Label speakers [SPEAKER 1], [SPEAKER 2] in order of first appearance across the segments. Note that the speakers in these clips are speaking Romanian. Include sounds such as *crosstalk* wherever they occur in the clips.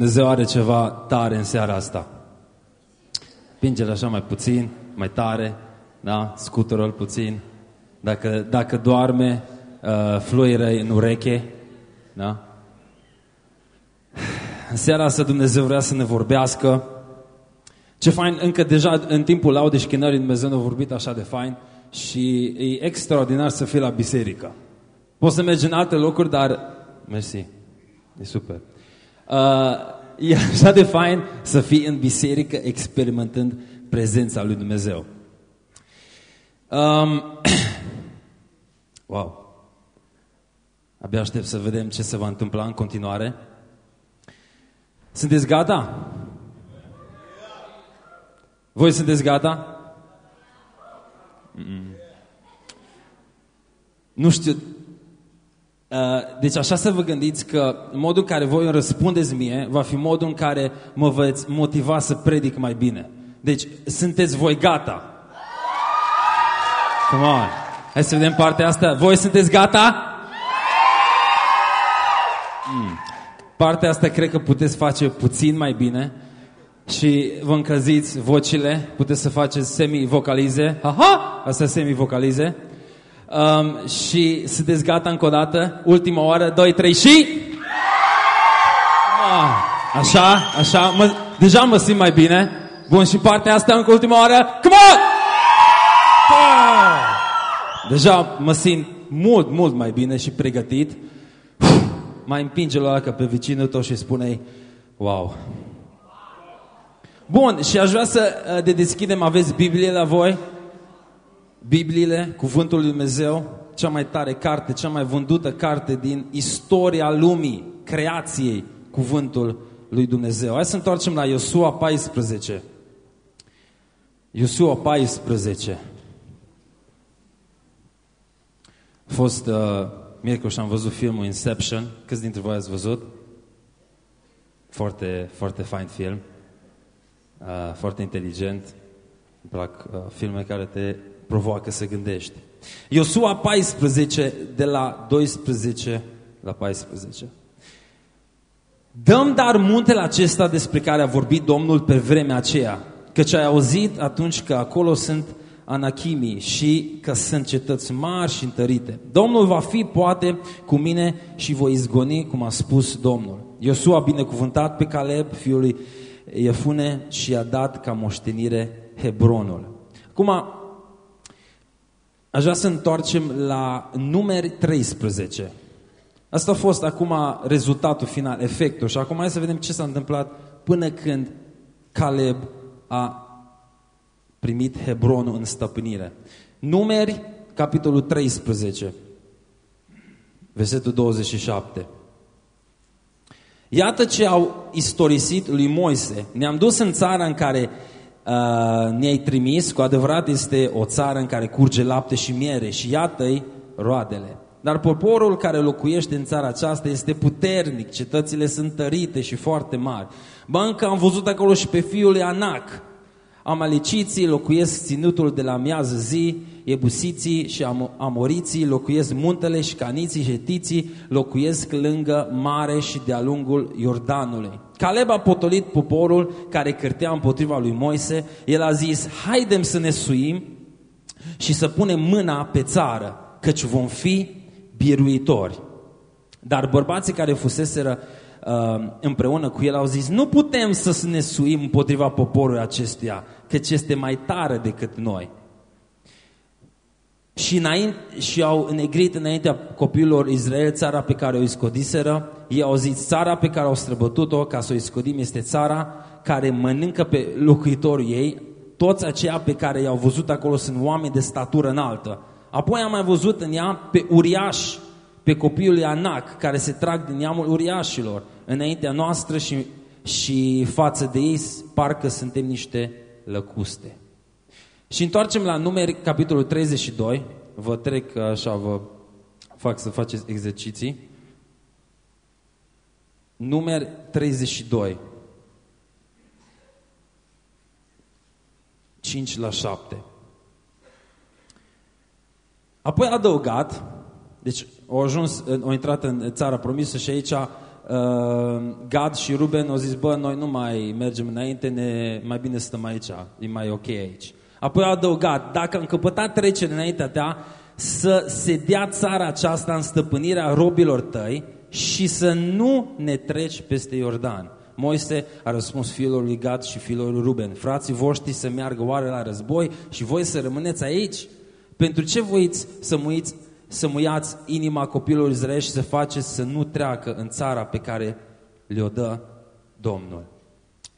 [SPEAKER 1] Dumnezeu are ceva tare în seara asta. Pinge-l așa mai puțin, mai tare, da? scutură-l puțin. Dacă, dacă doarme, uh, fluieră în ureche. Da? În seara asta Dumnezeu vrea să ne vorbească. Ce fain, încă deja în timpul laudei și chinării Dumnezeu ne-a vorbit așa de fain și e extraordinar să fii la biserică. Poți să mergi în alte locuri, dar... Mersi, e super. Uh, *laughs* e așa de fain să fii în biserică experimentând prezența lui Dumnezeu. Um, *clears throat* wow! Abia aștept să vedem ce se va întâmpla în continuare. Sunteți gata? Voi sunteți gata? Mm. Nu știu, Uh, deci așa să vă gândiți că modul în care voi îmi răspundeți mie va fi modul în care mă veți motiva să predic mai bine. Deci sunteți voi gata? Come on. Hai să vedem partea asta. Voi sunteți gata? Mm. Partea asta cred că puteți face puțin mai bine și vă încălziți vocile, puteți să faceți semi-vocalize. Aha! Asta semi-vocalize. Um, și sunteți gata încă o dată? Ultima oară, 2, 3 și... Ah, așa, așa, mă, deja mă simt mai bine. Bun, și partea asta încă ultima oară. Come on! Ah! Deja mă simt mult, mult mai bine și pregătit. Mai împinge la că pe vecinul tău și spune wow. Bun, și aș vrea să uh, de deschidem, aveți Biblie la voi? Bibliile, Cuvântul lui Dumnezeu, cea mai tare carte, cea mai vândută carte din istoria lumii, creației, Cuvântul lui Dumnezeu. Hai să întoarcem la Iosua 14. Iosua 14. A fost uh, miercuri și am văzut filmul Inception. Câți dintre voi ați văzut? Foarte, foarte fain film. Uh, foarte inteligent. Îmi plac uh, filme care te provoacă să gândești. Iosua 14, de la 12 la 14. Dăm dar muntele acesta despre care a vorbit Domnul pe vremea aceea, căci ai auzit atunci că acolo sunt anachimii și că sunt cetăți mari și întărite. Domnul va fi poate cu mine și voi izgoni, cum a spus Domnul. Iosua a binecuvântat pe Caleb, fiul lui Iefune, și a dat ca moștenire Hebronul. Acum, Aș vrea să întoarcem la numeri 13. Asta a fost acum rezultatul final, efectul. Și acum hai să vedem ce s-a întâmplat până când Caleb a primit Hebronul în stăpânire. Numeri, capitolul 13, versetul 27. Iată ce au istorisit lui Moise. Ne-am dus în țara în care uh, ne-ai trimis, cu adevărat este o țară în care curge lapte și miere și iată-i roadele. Dar poporul care locuiește în țara aceasta este puternic, cetățile sunt tărite și foarte mari. Ba încă am văzut acolo și pe fiul lui Anac. Amaleciții locuiesc ținutul de la miază zi, ebusiții și amoriții locuiesc muntele și caniții și hetiții locuiesc lângă mare și de-a lungul Iordanului. Caleb a potolit poporul care cârtea împotriva lui Moise. El a zis, haidem să ne suim și să punem mâna pe țară, căci vom fi biruitori. Dar bărbații care fuseseră uh, împreună cu el au zis, nu putem să ne suim împotriva poporului acestuia, căci este mai tare decât noi și, înainte, și au negrit înaintea copiilor Israel țara pe care o iscodiseră. Ei au zis, țara pe care au străbătut-o ca să o iscodim este țara care mănâncă pe locuitorii ei. Toți aceia pe care i-au văzut acolo sunt oameni de statură înaltă. Apoi am mai văzut în ea pe uriaș, pe copiul lui Anac, care se trag din neamul uriașilor înaintea noastră și, și față de ei parcă suntem niște lăcuste. Și întoarcem la numeri, capitolul 32. Vă trec așa, vă fac să faceți exerciții. Numeri 32. 5 la 7. Apoi a adăugat, deci au ajuns, au intrat în țara promisă și aici uh, uh, Gad și Ruben au zis, bă, noi nu mai mergem înainte, ne, mai bine stăm aici, e mai ok aici. Apoi au adăugat, dacă am căpătat trecere înaintea ta, să se dea țara aceasta în stăpânirea robilor tăi și să nu ne treci peste Iordan. Moise a răspuns fiilor lui Gad și fiilor lui Ruben, frații voștri să meargă oare la război și voi să rămâneți aici? Pentru ce voiți să muiți, să muiați inima copilului Israel și să faceți să nu treacă în țara pe care le-o dă Domnul?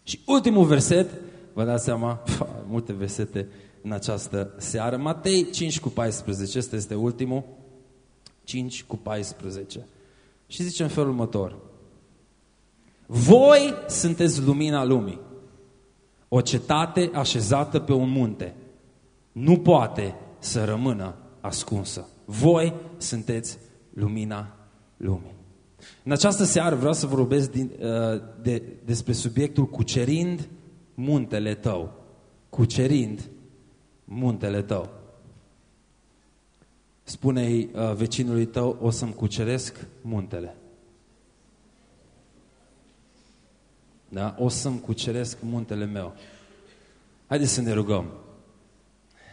[SPEAKER 1] Și ultimul verset, vă dați seama, pf, *laughs* multe versete în această seară, Matei 5 cu 14, este este ultimul, 5 cu 14. Și zice în felul următor, voi sunteți lumina lumii. O cetate așezată pe un munte nu poate să rămână ascunsă. Voi sunteți lumina lumii. În această seară vreau să vorbesc din, uh, de, despre subiectul cucerind muntele tău. Cucerind muntele tău. Spune-i uh, vecinului tău, o să-mi cuceresc muntele. Da? O să-mi cuceresc muntele meu. Haideți să ne rugăm.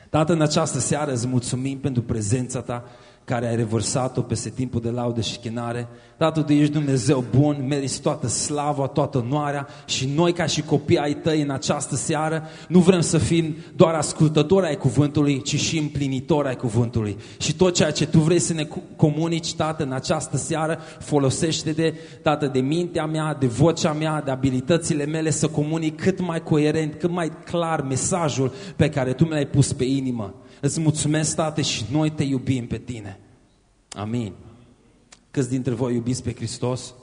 [SPEAKER 1] Tată, în această seară îți mulțumim pentru prezența Ta, care ai revărsat-o peste timpul de laudă și chinare. Tată, Tu ești Dumnezeu bun, meriți toată slava, toată onoarea și noi ca și copii ai Tăi în această seară nu vrem să fim doar ascultători ai cuvântului, ci și împlinitori ai cuvântului. Și tot ceea ce Tu vrei să ne comunici, Tată, în această seară, folosește de, Tată, de mintea mea, de vocea mea, de abilitățile mele să comunic cât mai coerent, cât mai clar mesajul pe care Tu mi l-ai pus pe inimă. Îți mulțumesc, Tată, și noi te iubim pe tine. Amin. Câți dintre voi iubiți pe Hristos?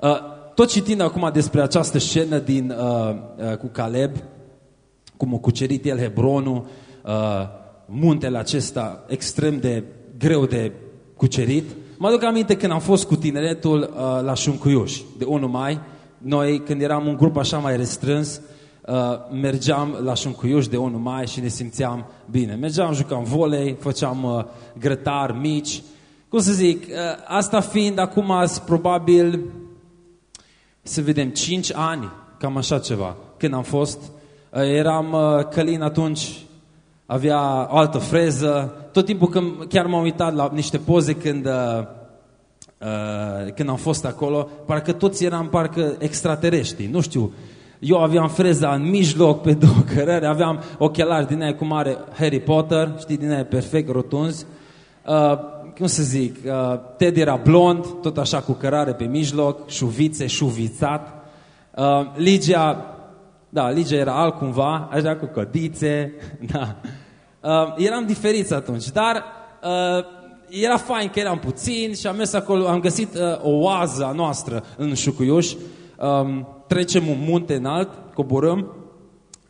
[SPEAKER 1] Uh, tot citind acum despre această scenă din, uh, uh, cu Caleb, cum a cucerit el Hebronul, uh, muntele acesta extrem de greu de cucerit, mă aduc aminte când am fost cu tineretul uh, la Șuncuiuș, de 1 mai, noi când eram un grup așa mai restrâns, uh, mergeam la Șuncuiuș de 1 mai și ne simțeam bine. Mergeam, jucam volei, făceam uh, grătar mici. Cum să zic, uh, asta fiind acum azi probabil, să vedem, 5 ani, cam așa ceva, când am fost. Uh, eram uh, Călin atunci, avea altă freză. Tot timpul când chiar m-am uitat la niște poze când... Uh, Uh, când am fost acolo, parcă toți eram parcă extraterestri, nu știu, eu aveam freza în mijloc pe două *laughs* cărări, aveam ochelari din aia cum are Harry Potter, știi, din aia perfect rotunzi. Uh, cum să zic, uh, Ted era blond, tot așa cu cărare pe mijloc, șuvițe, șuvițat. Uh, Ligia, da, Ligia era altcumva, așa cu codițe, *laughs* da. Uh, eram diferiți atunci, dar uh, era fain că eram puțini și am mers acolo, am găsit uh, o oază a noastră în Șucuiuș. Um, trecem un munte înalt, coborâm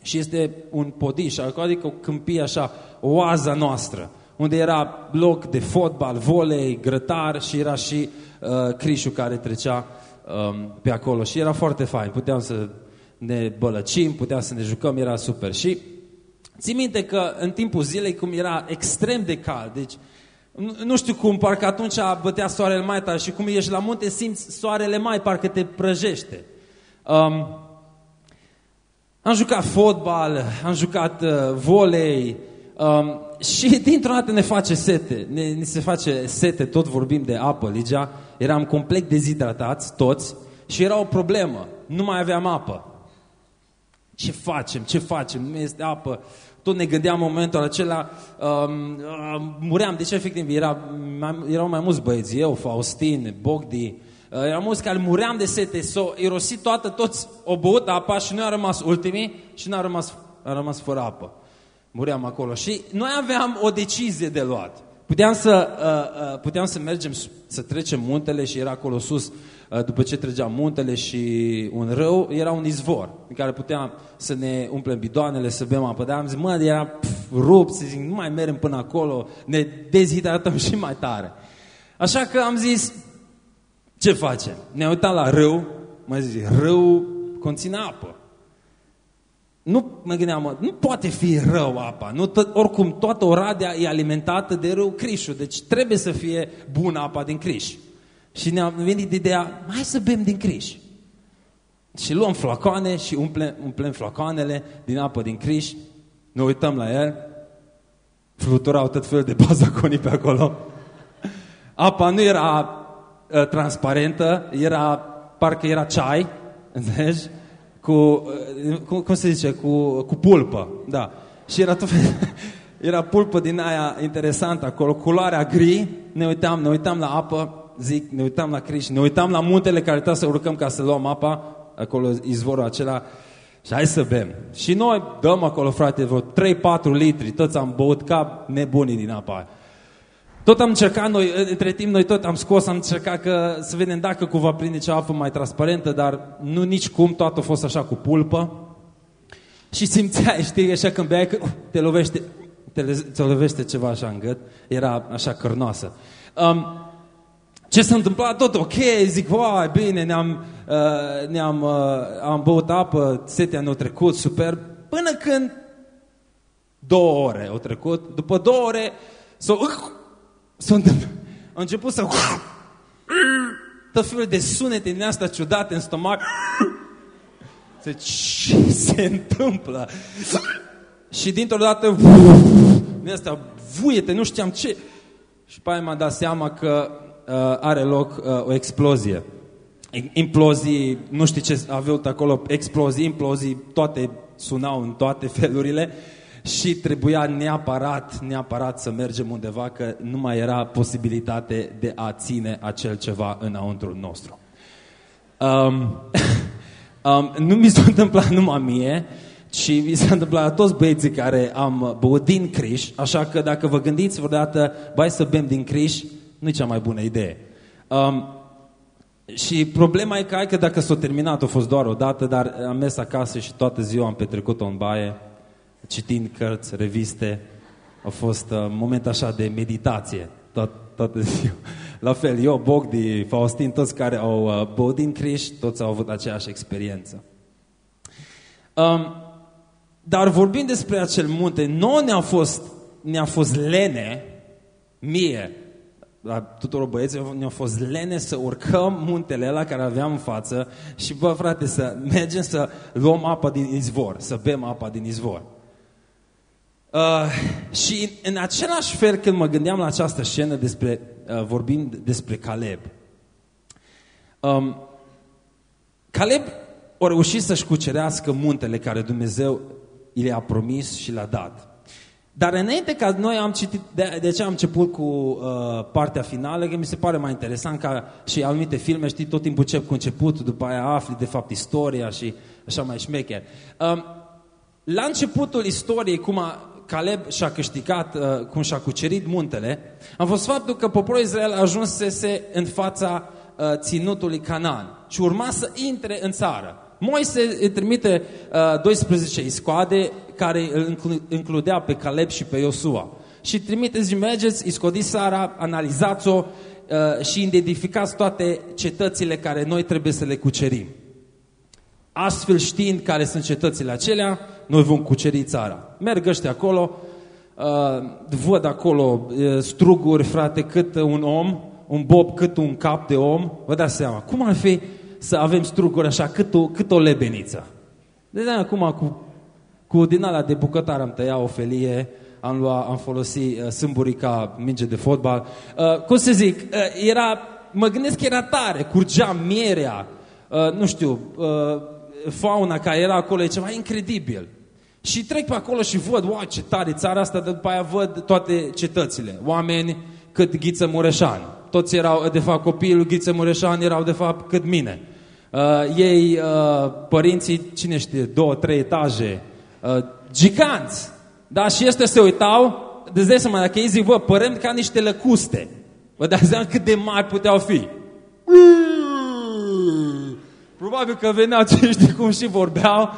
[SPEAKER 1] și este un podiș, adică o câmpie așa, o oaza noastră, unde era loc de fotbal, volei, grătar și era și uh, Crișu care trecea um, pe acolo și era foarte fain. Puteam să ne bălăcim, puteam să ne jucăm, era super. Și țin minte că în timpul zilei, cum era extrem de cald, deci nu știu cum, parcă atunci bătea soarele mai tare și cum ești la munte, simți soarele mai, parcă te prăjește. Um, am jucat fotbal, am jucat uh, volei um, *laughs* și dintr-o dată ne face sete. Ne, ne se face sete, tot vorbim de apă, Ligia. Eram complet dezidratați, toți, și era o problemă. Nu mai aveam apă. Ce facem? Ce facem? Nu este apă. Tot ne gândeam în momentul acela, um, uh, muream, deci efectiv era, mai, erau mai mulți băieți, eu, Faustin, Bogdi, Uh, eram mulți care muream de sete, s-au irosit toată, toți o băut apa și noi am rămas ultimii și n-am rămas, am rămas fără apă. Muream acolo și noi aveam o decizie de luat. Puteam să, uh, uh, puteam să mergem, să trecem muntele și era acolo sus, uh, după ce trăgeam muntele și un râu, era un izvor în care puteam să ne umplem bidoanele, să bem apă. Dar am zis, mă, era pf, rupt, să zic, nu mai mergem până acolo, ne dezhidratăm *laughs* și mai tare. Așa că am zis, ce facem? Ne uitam la râu, mă zic, râu conține apă. Nu mă gândeam, mă, nu poate fi rău apa. Nu tot, oricum, toată Oradea e alimentată de râu Crișul, deci trebuie să fie bună apa din Criș. Și ne-a venit ideea, hai să bem din criș. Și luăm flacoane și umplem, umplem flacoanele din apă din criș, ne uităm la el, fluturau tot felul de *laughs* bazaconii pe acolo. Apa nu era uh, transparentă, era, parcă era ceai, *laughs* înțelegi? Cu, uh, cum, cum se zice, cu, cu pulpă, da. Și era tot fel, *laughs* era pulpă din aia interesantă acolo, culoarea gri, ne uitam, ne uitam la apă, zic, ne uitam la Criș, ne uitam la muntele care trebuie să urcăm ca să luăm apa, acolo izvorul acela, și hai să bem. Și noi dăm acolo, frate, vreo 3-4 litri, toți am băut ca nebunii din apa aia. Tot am încercat noi, între timp noi tot am scos, am încercat că, să vedem dacă cumva prinde cea apă mai transparentă, dar nu nici cum, toată a fost așa cu pulpă. Și simțeai, *laughs* știi, așa când beai, că te lovește, te, te lovește ceva așa în gât, era așa cărnoasă. Um, ce s-a întâmplat? Tot ok, zic, vai, bine, ne-am, uh, ne-am uh, am băut apă, setea ne-a trecut, super, până când două ore au trecut, după două ore s-a, s-a a început să tot felul de sunete din astea ciudate în stomac. Ce se întâmplă? Și dintr-o dată, din astea vuiete, nu știam ce. Și pe aia m-am dat seama că uh, are loc uh, o explozie. Implozii, nu știu ce aveau acolo, explozii, implozii, toate sunau în toate felurile și trebuia neapărat, neapărat să mergem undeva că nu mai era posibilitate de a ține acel ceva înăuntru nostru. Um, *laughs* um, nu mi s-a întâmplat numai mie, ci mi s-a întâmplat la toți băieții care am băut din criș, așa că dacă vă gândiți vreodată, bai să bem din criș, nu e cea mai bună idee. Um, și problema e că, hai că dacă s-a terminat, a fost doar o dată, dar am mers acasă și toată ziua am petrecut-o în baie, citind cărți, reviste. A fost uh, un moment așa de meditație, tot, toată ziua. La fel, eu, Bogdi, Faustin, toți care au uh, băut din Criș, toți au avut aceeași experiență. Um, dar vorbind despre acel munte, nu ne-a fost, ne-a fost lene, mie, la tuturor băieților, ne-a fost lene să urcăm muntele ăla care aveam în față și, bă, frate, să mergem să luăm apa din izvor, să bem apa din izvor. Uh, și în același fel când mă gândeam la această scenă despre, uh, vorbind despre Caleb, um, Caleb a reușit să-și cucerească muntele care Dumnezeu i le-a promis și le-a dat. Dar înainte ca noi am citit, de, de ce am început cu uh, partea finală, că mi se pare mai interesant ca și anumite filme, știi, tot timpul încep cu început, după aia afli de fapt istoria și așa mai șmecher. Uh, la începutul istoriei, cum a, Caleb și-a câștigat, uh, cum și-a cucerit muntele, a fost faptul că poporul Israel ajunsese în fața uh, ținutului Canaan și urma să intre în țară. Moise îi trimite uh, 12 iscoade care îl includea pe Caleb și pe Iosua. Și trimite, zi, mergeți, iscodiți țara, analizați-o uh, și identificați toate cetățile care noi trebuie să le cucerim. Astfel știind care sunt cetățile acelea, noi vom cuceri țara. Merg ăștia acolo, uh, văd acolo uh, struguri, frate, cât un om, un bob cât un cap de om. Vă dați seama, cum ar fi să avem struguri așa, cât o, cât o lebeniță? De acum cu, cu din alea de bucătar am tăiat o felie, am, luat, am folosit uh, sâmburii ca minge de fotbal. Uh, cum să zic, uh, era, mă gândesc că era tare, curgea mierea, uh, nu știu, uh, fauna care era acolo, e ceva incredibil. Și trec pe acolo și văd, wow, ce tare țara asta, după aia văd toate cetățile. Oameni cât Ghiță Mureșan. Toți erau, de fapt, copiii lui Ghiță Mureșan erau, de fapt, cât mine. Uh, ei, uh, părinții, cine știe, două, trei etaje, uh, giganți. Da, și este se uitau, de dai seama, dacă ei zic, vă, părem ca niște lăcuste. Vă dați seama cât de mari puteau fi. Probabil că veneau *laughs* cei știi cum și vorbeau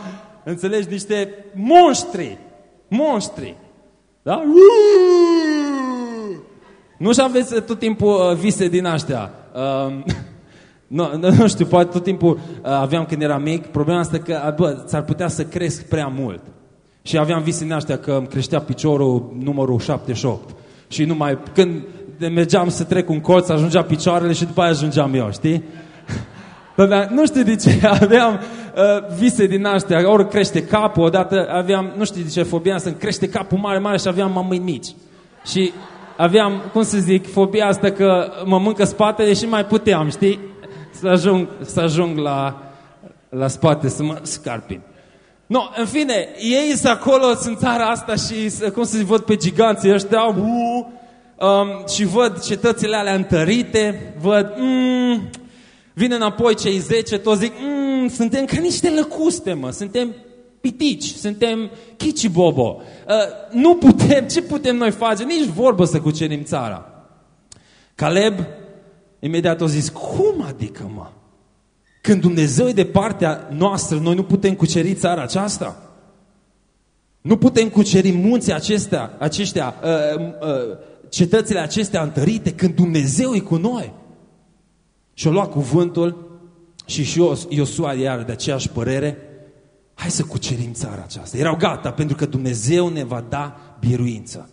[SPEAKER 1] Înțelegi? Niște monștri. Monștri. Da? Nu și aveți tot timpul uh, vise din astea. Uh, *laughs* nu, nu, nu știu, poate tot timpul uh, aveam când eram mic. Problema asta că, uh, bă, s-ar putea să cresc prea mult. Și aveam vise din astea că îmi creștea piciorul numărul 78. Și numai când de mergeam să trec un colț, ajungea picioarele și după aia ajungeam eu, știi? Aveam, nu știu de ce, *laughs* aveam uh, vise din astea, ori crește capul, odată aveam, nu știu de ce, fobia să-mi crește capul mare, mare și aveam mâini mici. Și aveam, cum să zic, fobia asta că mă mâncă spatele și mai puteam, știi? Să ajung, să ajung la, la spate, să mă scarpin. No, în fine, ei sunt acolo, sunt țara asta și, cum să zic, văd pe giganții ăștia, uh, um, și văd cetățile alea întărite, văd, mm, vine înapoi cei 10, toți zic, mm, suntem ca niște lăcuste, mă, suntem pitici, suntem bobo. Uh, nu putem, ce putem noi face? Nici vorbă să cucerim țara. Caleb imediat a zis, cum adică, mă? Când Dumnezeu e de partea noastră, noi nu putem cuceri țara aceasta? Nu putem cuceri munții acestea, aceștia, uh, uh, cetățile acestea întărite, când Dumnezeu e cu noi. Și-a luat cuvântul și și Iosua iar de aceeași părere, hai să cucerim țara aceasta. Erau gata, pentru că Dumnezeu ne va da biruință.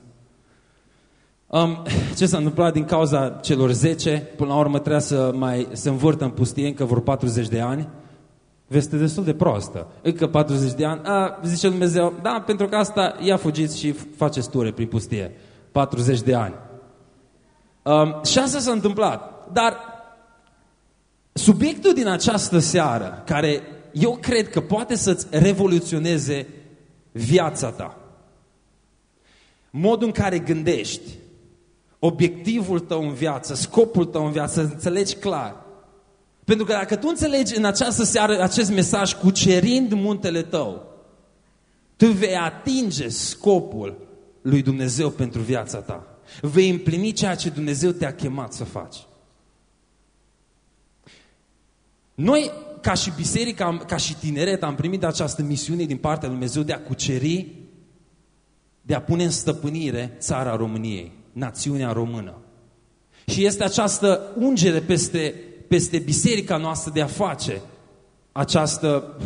[SPEAKER 1] Um, ce s-a întâmplat din cauza celor 10? Până la urmă trebuia să mai se învârtă în pustie încă vreo 40 de ani. Veste destul de proastă. Încă 40 de ani. A, zice Dumnezeu, da, pentru că asta ia fugiți și faceți ture prin pustie. 40 de ani. Um, și asta s-a întâmplat. Dar subiectul din această seară, care eu cred că poate să-ți revoluționeze viața ta, modul în care gândești, obiectivul tău în viață, scopul tău în viață, să înțelegi clar. Pentru că dacă tu înțelegi în această seară acest mesaj cucerind muntele tău, tu vei atinge scopul lui Dumnezeu pentru viața ta. Vei împlini ceea ce Dumnezeu te-a chemat să faci. Noi, ca și biserică, ca și tineret, am primit această misiune din partea lui Dumnezeu de a cuceri, de a pune în stăpânire țara României națiunea română. Și este această ungere peste, peste biserica noastră de a face această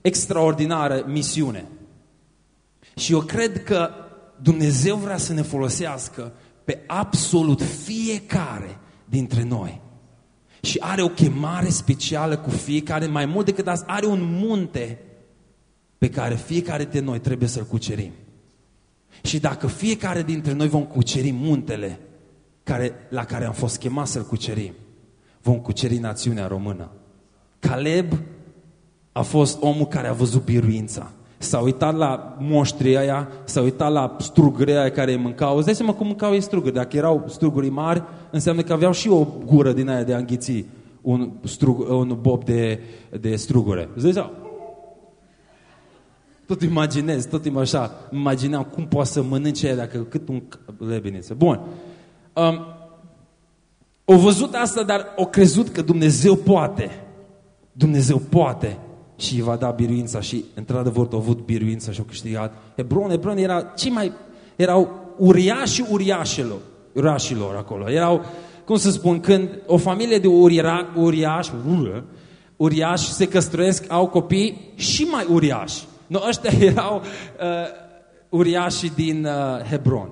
[SPEAKER 1] extraordinară misiune. Și eu cred că Dumnezeu vrea să ne folosească pe absolut fiecare dintre noi. Și are o chemare specială cu fiecare, mai mult decât asta, are un munte pe care fiecare de noi trebuie să-l cucerim. Și dacă fiecare dintre noi vom cuceri muntele care, la care am fost chemați să-l cucerim, vom cuceri națiunea română. Caleb a fost omul care a văzut biruința. S-a uitat la moștrii aia, s-a uitat la strugării aia care îi mâncau. Îți dai seama cum mâncau ei struguri. Dacă erau struguri mari, înseamnă că aveau și o gură din aia de a înghiți un, strug, un bob de, de strugure. Îți dai seama? Tot imaginez, tot așa, imagineam cum poate să mănânce aia dacă cât un lebeniță. Bun. Um, o văzut asta, dar o crezut că Dumnezeu poate. Dumnezeu poate și îi va da biruința și într-adevăr au avut biruința și au câștigat. Hebron, Hebron era cei mai, erau uriașii uriașilor, uriașilor acolo. Erau, cum să spun, când o familie de uriaș, uriaș, uriaș se căsătoresc, au copii și mai uriași. No, ăștia *laughs* erau uh, uriașii din uh, Hebron.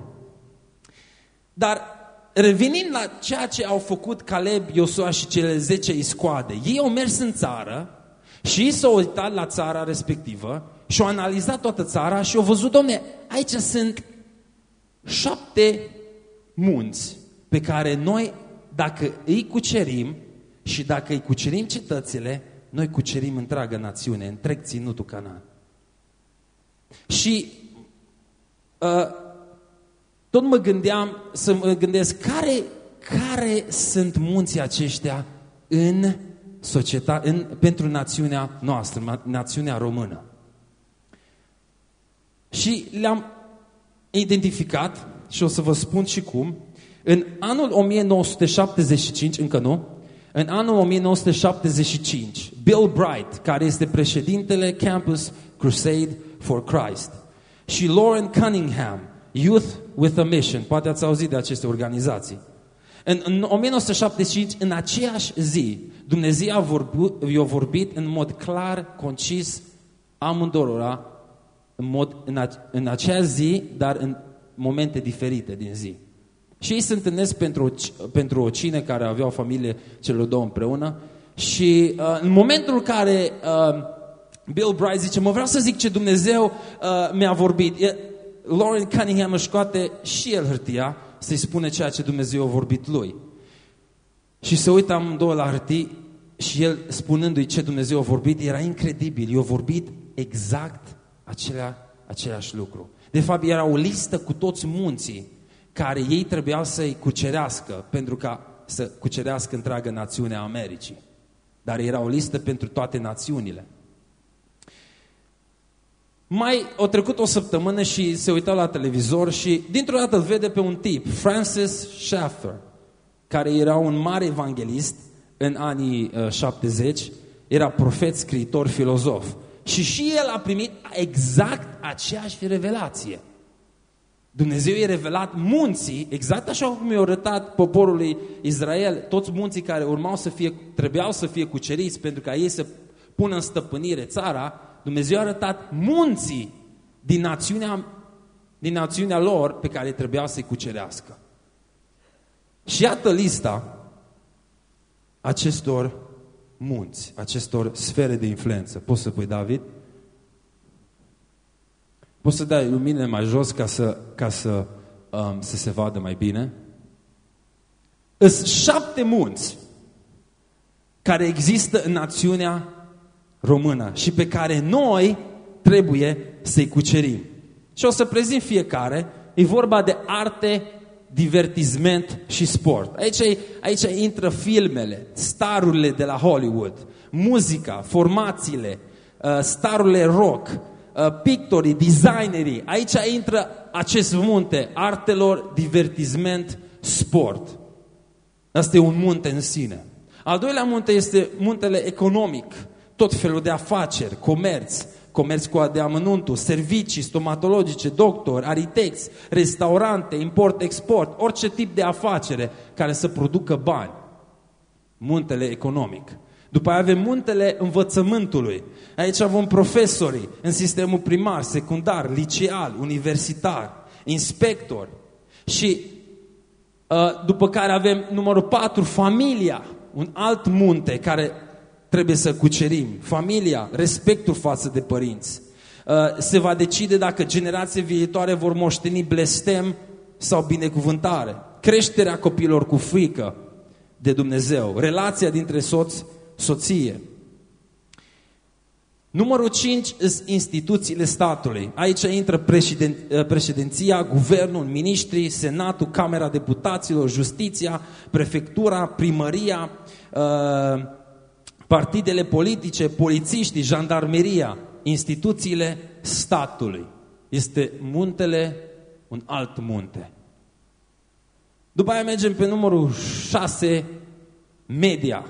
[SPEAKER 1] Dar revenind la ceea ce au făcut Caleb, Iosua și cele 10 iscoade, ei au mers în țară și s-au uitat la țara respectivă și au analizat toată țara și au văzut, domne, aici sunt șapte munți pe care noi, dacă îi cucerim și dacă îi cucerim cetățile, noi cucerim întreaga națiune, întreg ținutul Canaan. Și uh, tot mă gândeam să mă gândesc care, care sunt munții aceștia în societate, în, pentru națiunea noastră, națiunea română. Și le-am identificat și o să vă spun și cum. În anul 1975, încă nu, în anul 1975, Bill Bright, care este președintele Campus Crusade for Christ. Și Lauren Cunningham, Youth with a Mission. Poate ați auzit de aceste organizații. În, în 1975, în aceeași zi, Dumnezeu a vorbit, a vorbit în mod clar, concis, amândorora, în, mod, în, a, în acea zi, dar în momente diferite din zi. Și ei se întâlnesc pentru, pentru o cine care avea o familie celor două împreună și uh, în momentul în care uh, Bill Bright zice, mă vreau să zic ce Dumnezeu uh, mi-a vorbit. E, Lauren Cunningham își scoate și el hârtia să-i spune ceea ce Dumnezeu a vorbit lui. Și se uită amândouă la hârtii și el spunându-i ce Dumnezeu a vorbit, era incredibil. I-a vorbit exact acelea, același lucru. De fapt, era o listă cu toți munții care ei trebuiau să-i cucerească pentru ca să cucerească întreaga națiune a Americii. Dar era o listă pentru toate națiunile. Mai o trecut o săptămână și se uitau la televizor și dintr-o dată îl vede pe un tip, Francis Schaeffer, care era un mare evanghelist în anii uh, 70, era profet, scriitor, filozof. Și și el a primit exact aceeași revelație. Dumnezeu i-a revelat munții, exact așa cum i-a arătat poporului Israel, toți munții care urmau să fie, trebuiau să fie cuceriți pentru ca ei să pună în stăpânire țara, Dumnezeu a arătat munții din națiunea, din națiunea lor pe care trebuiau să-i cucerească. Și iată lista acestor munți, acestor sfere de influență. Poți să pui, David? Poți să dai lumine mai jos ca să, ca să, um, să se vadă mai bine? Sunt șapte munți care există în națiunea română și pe care noi trebuie să-i cucerim. Și o să prezint fiecare. E vorba de arte, divertisment și sport. Aici, aici intră filmele, starurile de la Hollywood, muzica, formațiile, uh, starurile rock, uh, pictorii, designerii. Aici intră acest munte, artelor, divertisment, sport. Asta e un munte în sine. Al doilea munte este muntele economic tot felul de afaceri, comerț, comerț cu de amănuntul, servicii stomatologice, doctori, arhitecți, restaurante, import-export, orice tip de afacere care să producă bani. Muntele economic. După aia avem muntele învățământului. Aici avem profesorii în sistemul primar, secundar, liceal, universitar, inspectori. Și uh, după care avem numărul 4, familia, un alt munte care trebuie să cucerim. Familia, respectul față de părinți. Uh, se va decide dacă generații viitoare vor moșteni blestem sau binecuvântare. Creșterea copilor cu frică de Dumnezeu. Relația dintre soț, soție. Numărul 5 sunt instituțiile statului. Aici intră președin, uh, președinția, guvernul, ministrii, senatul, Camera Deputaților, justiția, prefectura, primăria, uh, partidele politice, polițiștii, jandarmeria, instituțiile statului. Este muntele, un alt munte. După aia mergem pe numărul 6, media.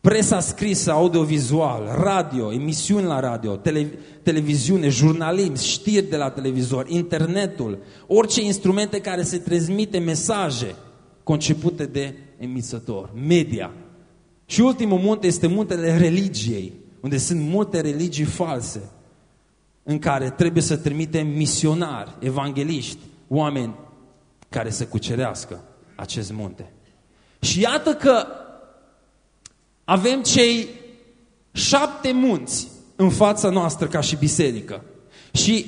[SPEAKER 1] Presa scrisă, audiovizual, radio, emisiuni la radio, tele, televiziune, jurnalism, știri de la televizor, internetul, orice instrumente care se transmite mesaje concepute de emisător, media. Și ultimul munte este muntele religiei, unde sunt multe religii false, în care trebuie să trimitem misionari, evangeliști, oameni care să cucerească acest munte. Și iată că avem cei șapte munți în fața noastră ca și biserică. Și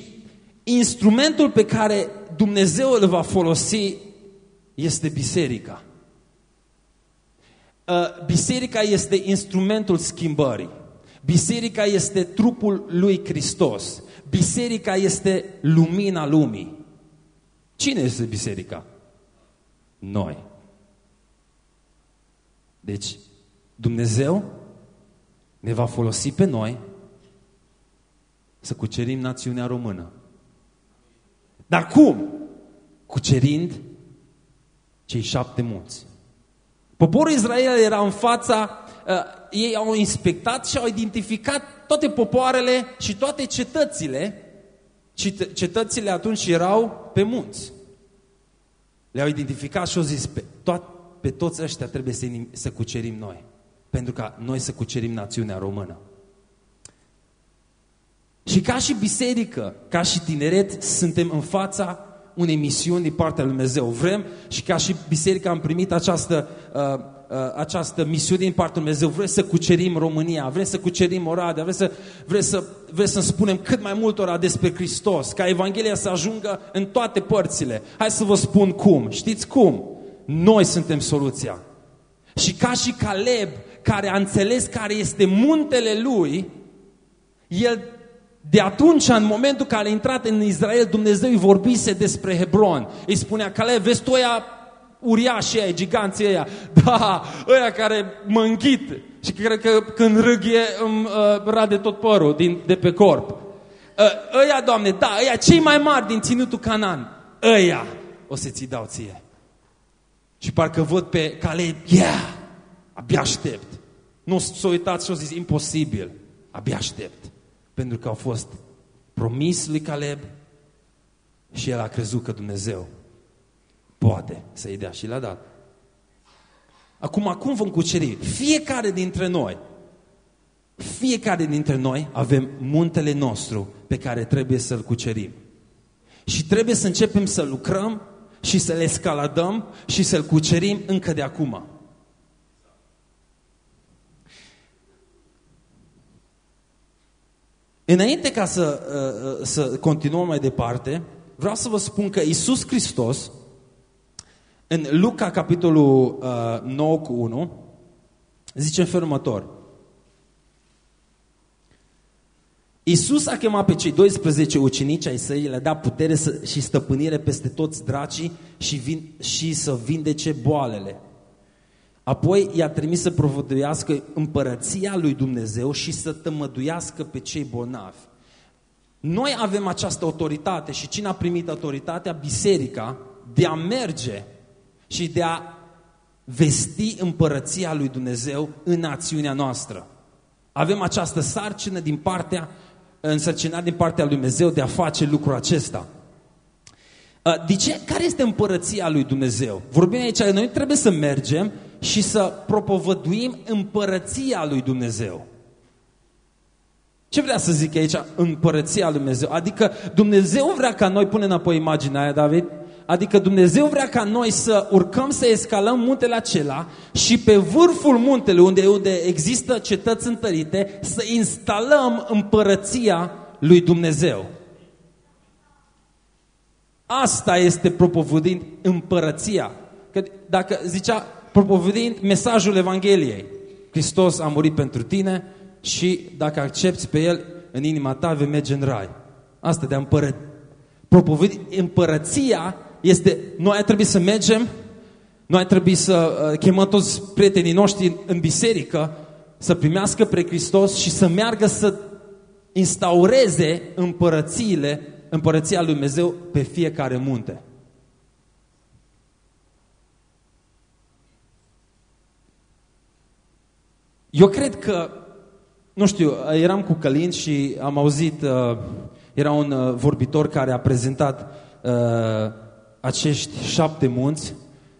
[SPEAKER 1] instrumentul pe care Dumnezeu îl va folosi este biserica. Uh, biserica este instrumentul schimbării. Biserica este trupul lui Hristos. Biserica este lumina lumii. Cine este biserica? Noi. Deci, Dumnezeu ne va folosi pe noi să cucerim națiunea română. Dar cum? Cucerind cei șapte munți. Poporul Israel era în fața, uh, ei au inspectat și au identificat toate popoarele și toate cetățile. Cetățile atunci erau pe munți. Le-au identificat și au zis, pe, toat, pe toți ăștia trebuie să, să cucerim noi. Pentru ca noi să cucerim națiunea română. Și ca și biserică, ca și tineret, suntem în fața unei misiuni din partea lui Dumnezeu. Vrem și ca și biserica am primit această, uh, uh, această misiune din partea lui Dumnezeu. Vrem să cucerim România, vrem să cucerim Oradea, vrem să, vrem să, vrem să spunem cât mai multora despre Hristos, ca Evanghelia să ajungă în toate părțile. Hai să vă spun cum. Știți cum? Noi suntem soluția. Și ca și Caleb, care a înțeles care este muntele lui, el de atunci, în momentul în care a intrat în Israel, Dumnezeu îi vorbise despre Hebron. Îi spunea, Caleb, vezi tu aia uriașii aia, giganții aia, *laughs* da, ăia care mă înghit și cred că când râg e, îmi uh, rade tot părul din, de pe corp. Uh, ăia, Doamne, da, ăia cei mai mari din ținutul Canan, ăia o să ți dau ție. Și parcă văd pe Caleb, yeah, abia aștept. Nu s-a uitat și a zis, imposibil, abia aștept. Pentru că au fost promis lui Caleb și el a crezut că Dumnezeu poate să-i dea și l-a dat. Acum, acum vom cuceri? Fiecare dintre noi, fiecare dintre noi avem muntele nostru pe care trebuie să-l cucerim. Și trebuie să începem să lucrăm și să le escaladăm și să-l cucerim încă de acum. Înainte ca să, uh, uh, să continuăm mai departe, vreau să vă spun că Isus Hristos, în Luca, capitolul 9 uh, cu 1, zice în felul următor. Iisus a chemat pe cei 12 ucenici ai săi, le-a dat putere să, și stăpânire peste toți dracii și, vin, și să vindece boalele. Apoi i-a trimis să propovăduiască împărăția lui Dumnezeu și să tămăduiască pe cei bolnavi. Noi avem această autoritate și cine a primit autoritatea? Biserica de a merge și de a vesti împărăția lui Dumnezeu în națiunea noastră. Avem această sarcină din partea, însărcinat din partea lui Dumnezeu de a face lucrul acesta. De ce? Care este împărăția lui Dumnezeu? Vorbim aici, noi trebuie să mergem și să propovăduim împărăția lui Dumnezeu. Ce vrea să zic aici? Împărăția lui Dumnezeu. Adică Dumnezeu vrea ca noi, pune înapoi imaginea aia, David, Adică Dumnezeu vrea ca noi să urcăm, să escalăm muntele acela și pe vârful muntelui, unde, unde există cetăți întărite, să instalăm împărăția lui Dumnezeu. Asta este propovădind împărăția. Că dacă zicea propovădind mesajul Evangheliei, Hristos a murit pentru tine și dacă accepti pe El în inima ta, vei merge în rai. Asta de a împără... Propovădi împărăția este, noi trebuie să mergem, noi trebuie să uh, chemăm toți prietenii noștri în biserică, să primească pre Hristos și să meargă să instaureze împărățiile, împărăția lui Dumnezeu pe fiecare munte. Eu cred că, nu știu, eram cu Călin și am auzit, uh, era un uh, vorbitor care a prezentat uh, acești șapte munți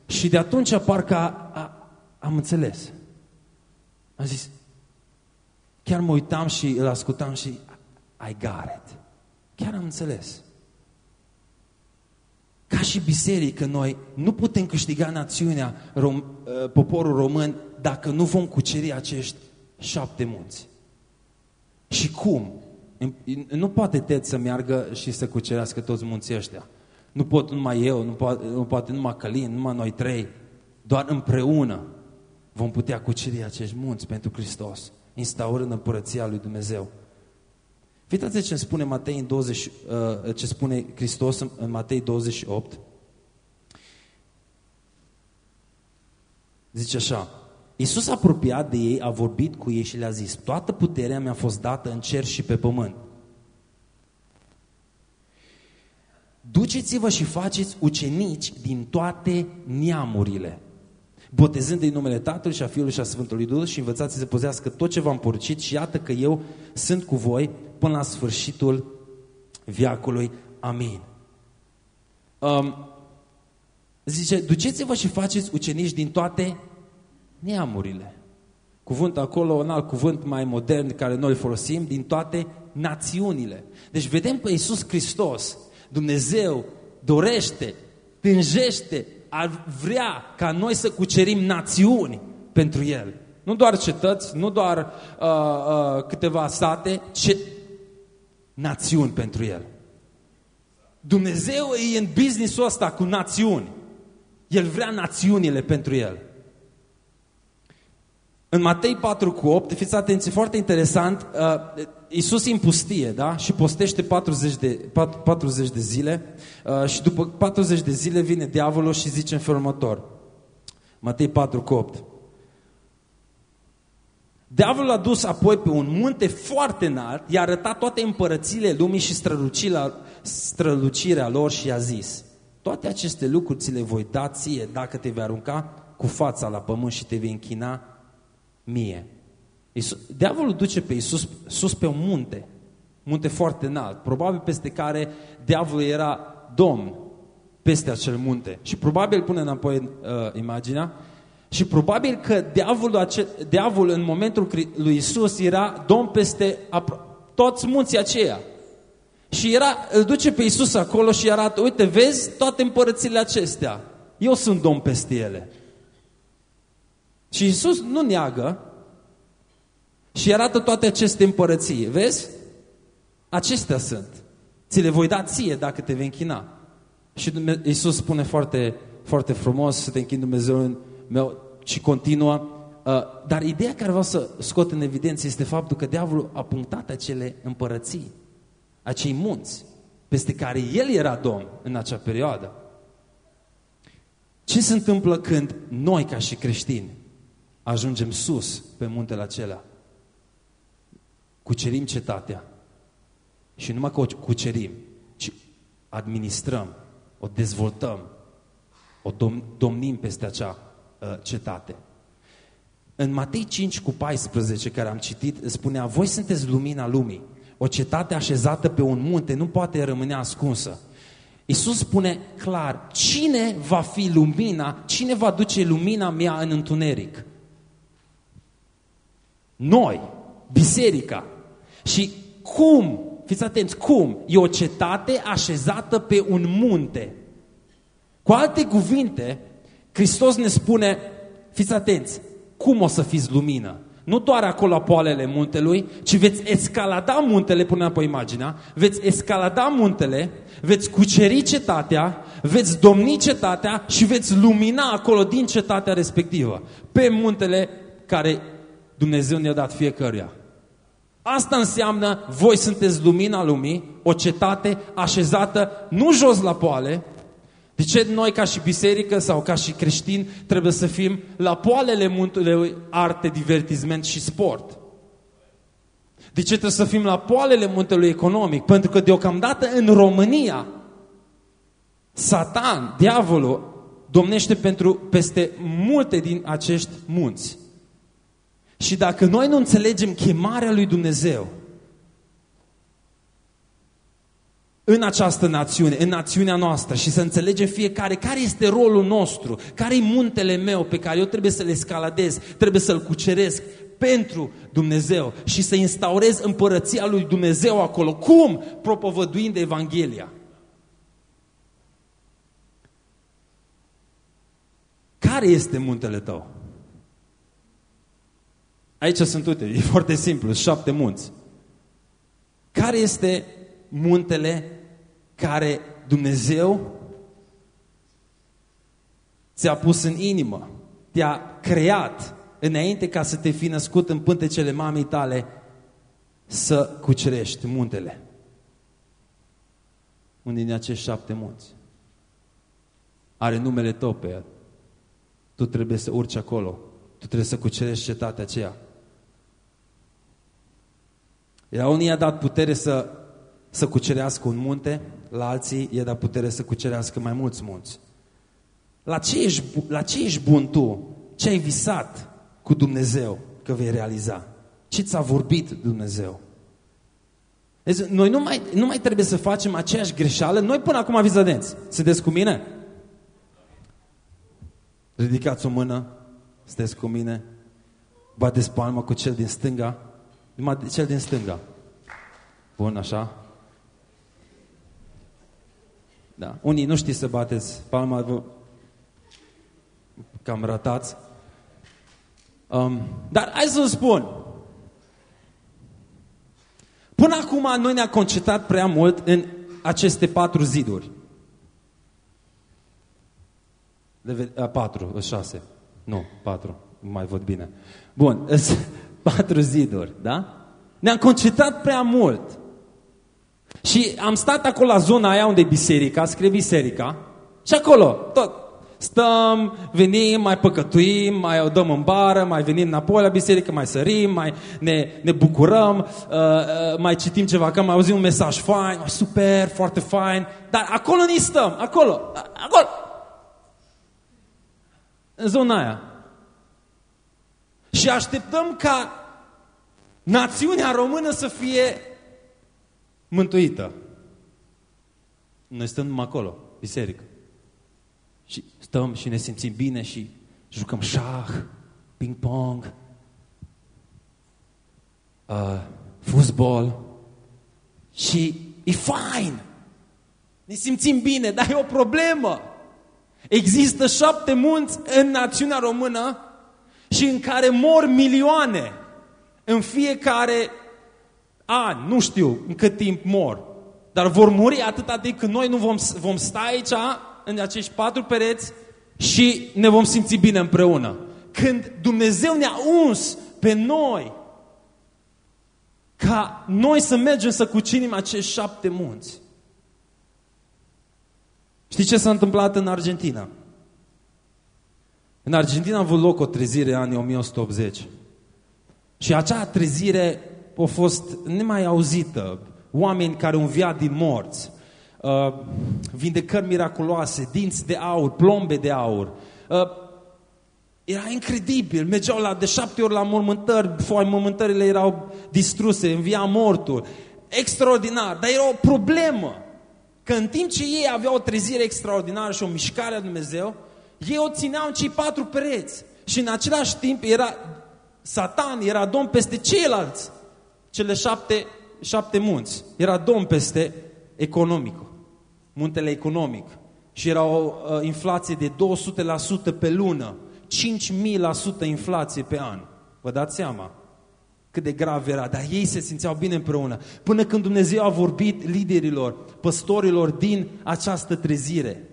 [SPEAKER 1] și de atunci parcă a, a, am înțeles. Am zis, chiar mă uitam și îl ascultam și I got it. Chiar am înțeles. Ca și biserică, noi nu putem câștiga națiunea, rom, uh, poporul român, dacă nu vom cuceri acești șapte munți. Și cum? Nu poate Ted să meargă și să cucerească toți munții ăștia. Nu pot numai eu, nu poate, nu poate numai Călin, numai noi trei. Doar împreună vom putea cuceri acești munți pentru Hristos, instaurând împărăția lui Dumnezeu. Fiți ce spune Matei în 20, uh, ce spune Hristos în Matei 28. Zice așa, Iisus a apropiat de ei, a vorbit cu ei și le-a zis, toată puterea mi-a fost dată în cer și pe pământ. Duceți-vă și faceți ucenici din toate neamurile, botezând în numele Tatălui și a Fiului și a Sfântului Duh și învățați să păzească tot ce v-am porcit și iată că eu sunt cu voi până la sfârșitul viacului. Amin. Um, zice, duceți-vă și faceți ucenici din toate neamurile. Cuvânt acolo, un alt cuvânt mai modern care noi îl folosim, din toate națiunile. Deci vedem pe Iisus Hristos Dumnezeu dorește, tânjește, ar vrea ca noi să cucerim națiuni pentru El. Nu doar cetăți, nu doar uh, uh, câteva sate, ci națiuni pentru El. Dumnezeu e în businessul ăsta cu națiuni. El vrea națiunile pentru El. În Matei 4 cu 8, fiți atenți, foarte interesant, uh, Iisus îi pustie, da? Și postește 40 de, 40 de zile uh, și după 40 de zile vine diavolul și zice în felul următor. Matei 4 cu 8. Diavolul a dus apoi pe un munte foarte înalt, i-a arătat toate împărățiile lumii și strălucirea, strălucirea lor și i-a zis, toate aceste lucruri ți le voi da ție dacă te vei arunca cu fața la pământ și te vei închina mie. Iisus, diavolul duce pe Iisus sus pe un munte, munte foarte înalt, probabil peste care diavolul era domn peste acel munte. Și probabil, pune înapoi uh, imaginea, și probabil că diavolul, acel, diavolul în momentul lui Isus era domn peste toți munții aceia. Și era, îl duce pe Isus acolo și arată, uite, vezi toate împărățile acestea. Eu sunt domn peste ele. Și Isus nu neagă și arată toate aceste împărății. Vezi? Acestea sunt. Ți le voi da ție dacă te vei închina. Și Isus spune foarte, foarte frumos să te închini Dumnezeu meu și continuă. Uh, dar ideea care vreau să scot în evidență este faptul că diavolul a punctat acele împărății, acei munți, peste care el era domn în acea perioadă. Ce se întâmplă când noi, ca și creștini, ajungem sus pe muntele acela? Cucerim cetatea. Și numai că o cucerim, ci administrăm, o dezvoltăm, o dom domnim peste acea uh, cetate. În Matei 5 cu 14, care am citit, spunea, voi sunteți lumina lumii. O cetate așezată pe un munte nu poate rămâne ascunsă. Iisus spune clar, cine va fi lumina, cine va duce lumina mea în întuneric? Noi, biserica. Și cum, fiți atenți, cum? E o cetate așezată pe un munte. Cu alte cuvinte, Hristos ne spune, fiți atenți, cum o să fiți lumină? Nu doar acolo la poalele muntelui, ci veți escalada muntele, până pe imaginea, veți escalada muntele, veți cuceri cetatea, veți domni cetatea și veți lumina acolo din cetatea respectivă, pe muntele care Dumnezeu ne-a dat fiecăruia. Asta înseamnă, voi sunteți lumina lumii, o cetate așezată nu jos la poale, de ce noi ca și biserică sau ca și creștini trebuie să fim la poalele muntelui arte, divertisment și sport? De ce trebuie să fim la poalele muntelui economic? Pentru că deocamdată în România, Satan, diavolul, domnește pentru, peste multe din acești munți. Și dacă noi nu înțelegem chemarea lui Dumnezeu în această națiune, în națiunea noastră și să înțelegem fiecare care este rolul nostru, care e muntele meu pe care eu trebuie să-l escaladez, trebuie să-l cuceresc pentru Dumnezeu și să instaurez împărăția lui Dumnezeu acolo. Cum? Propovăduind Evanghelia. Care este muntele tău? Aici sunt, uite, e foarte simplu, șapte munți. Care este muntele care Dumnezeu ți-a pus în inimă, te-a creat înainte ca să te fi născut în pântecele mamei tale să cucerești muntele. Unde din acești șapte munți. Are numele tău pe el. Tu trebuie să urci acolo. Tu trebuie să cucerești cetatea aceea. La unii i-a dat putere să, să cucerească un munte, la alții i-a dat putere să cucerească mai mulți munți. La ce, ești, la ce ești bun tu? Ce ai visat cu Dumnezeu că vei realiza? Ce ți-a vorbit Dumnezeu? Deci, noi nu mai, nu mai trebuie să facem aceeași greșeală. Noi până acum aviți atenți. Sunteți cu mine? Ridicați o mână. Sunteți cu mine? Bateți palma cu cel din stânga. Numai cel din stânga. Bun, așa. Da. Unii nu știți să bateți palma, vă cam ratați. Um, dar hai să vă spun. Până acum noi ne-am concentrat prea mult în aceste patru ziduri. De, a, patru, șase. Nu, patru. Nu mai văd bine. Bun, *laughs* patru ziduri, da? Ne-am concentrat prea mult. Și am stat acolo la zona aia unde e biserica, scrie biserica, și acolo, tot. Stăm, venim, mai păcătuim, mai o dăm în bară, mai venim înapoi la biserică, mai sărim, mai ne, ne bucurăm, uh, uh, mai citim ceva, că mai auzim un mesaj fain, oh, super, foarte fain, dar acolo ni stăm, acolo, acolo, în zona aia. Și așteptăm ca națiunea română să fie mântuită. Noi stăm numai acolo, biserică. Și stăm și ne simțim bine și jucăm șah, ping-pong, uh, fuzbol și e fain. Ne simțim bine, dar e o problemă. Există șapte munți în națiunea română și în care mor milioane în fiecare an, nu știu în cât timp mor, dar vor muri atâta timp când noi nu vom, vom sta aici în acești patru pereți și ne vom simți bine împreună. Când Dumnezeu ne-a uns pe noi ca noi să mergem să cucinim acești șapte munți. Știi ce s-a întâmplat în Argentina? În Argentina a avut loc o trezire în anii 1180. Și acea trezire a fost nemai auzită. Oameni care învia din morți, uh, vindecări miraculoase, dinți de aur, plombe de aur. Uh, era incredibil. Mergeau la, de șapte ori la mormântări, foi, mormântările erau distruse, învia mortul. Extraordinar, dar era o problemă. Că în timp ce ei aveau o trezire extraordinară și o mișcare a Dumnezeu, ei o țineau în cei patru pereți. Și în același timp era Satan, era domn peste ceilalți, cele șapte, șapte munți. Era domn peste economic, muntele economic. Și era o uh, inflație de 200% pe lună, 5.000% inflație pe an. Vă dați seama cât de grav era, dar ei se simțeau bine împreună. Până când Dumnezeu a vorbit liderilor, păstorilor din această trezire.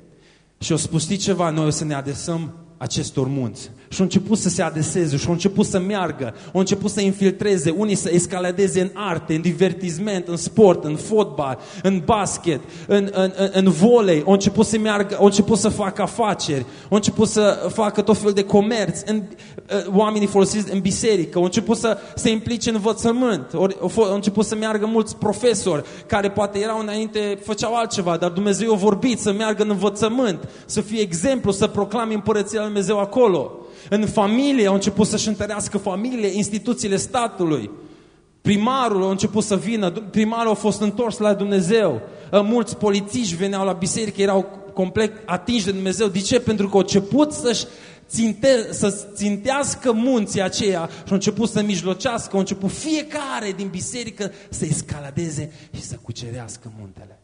[SPEAKER 1] Și au spus, știi ceva, noi o să ne adresăm acestor munți. Și au început să se adeseze, și au început să meargă, au început să infiltreze, unii să escaladeze în arte, în divertisment, în sport, în fotbal, în basket, în, în, în, în volei, au început să meargă, au început să facă afaceri, au început să facă tot fel de comerț, în, uh, oamenii folosiți în biserică, au început să se implice în învățământ, au, au început să meargă mulți profesori care poate erau înainte, făceau altceva, dar Dumnezeu a vorbit să meargă în învățământ, să fie exemplu, să proclame împărăția Lui Dumnezeu acolo. În familie au început să-și întărească familiile, instituțiile statului. Primarul a început să vină, primarul a fost întors la Dumnezeu. Mulți polițiști veneau la biserică, erau complet atinși de Dumnezeu. De ce? Pentru că au început să-și ținte, să țintească munții aceia și au început să mijlocească, au început fiecare din biserică să escaladeze și să cucerească muntele.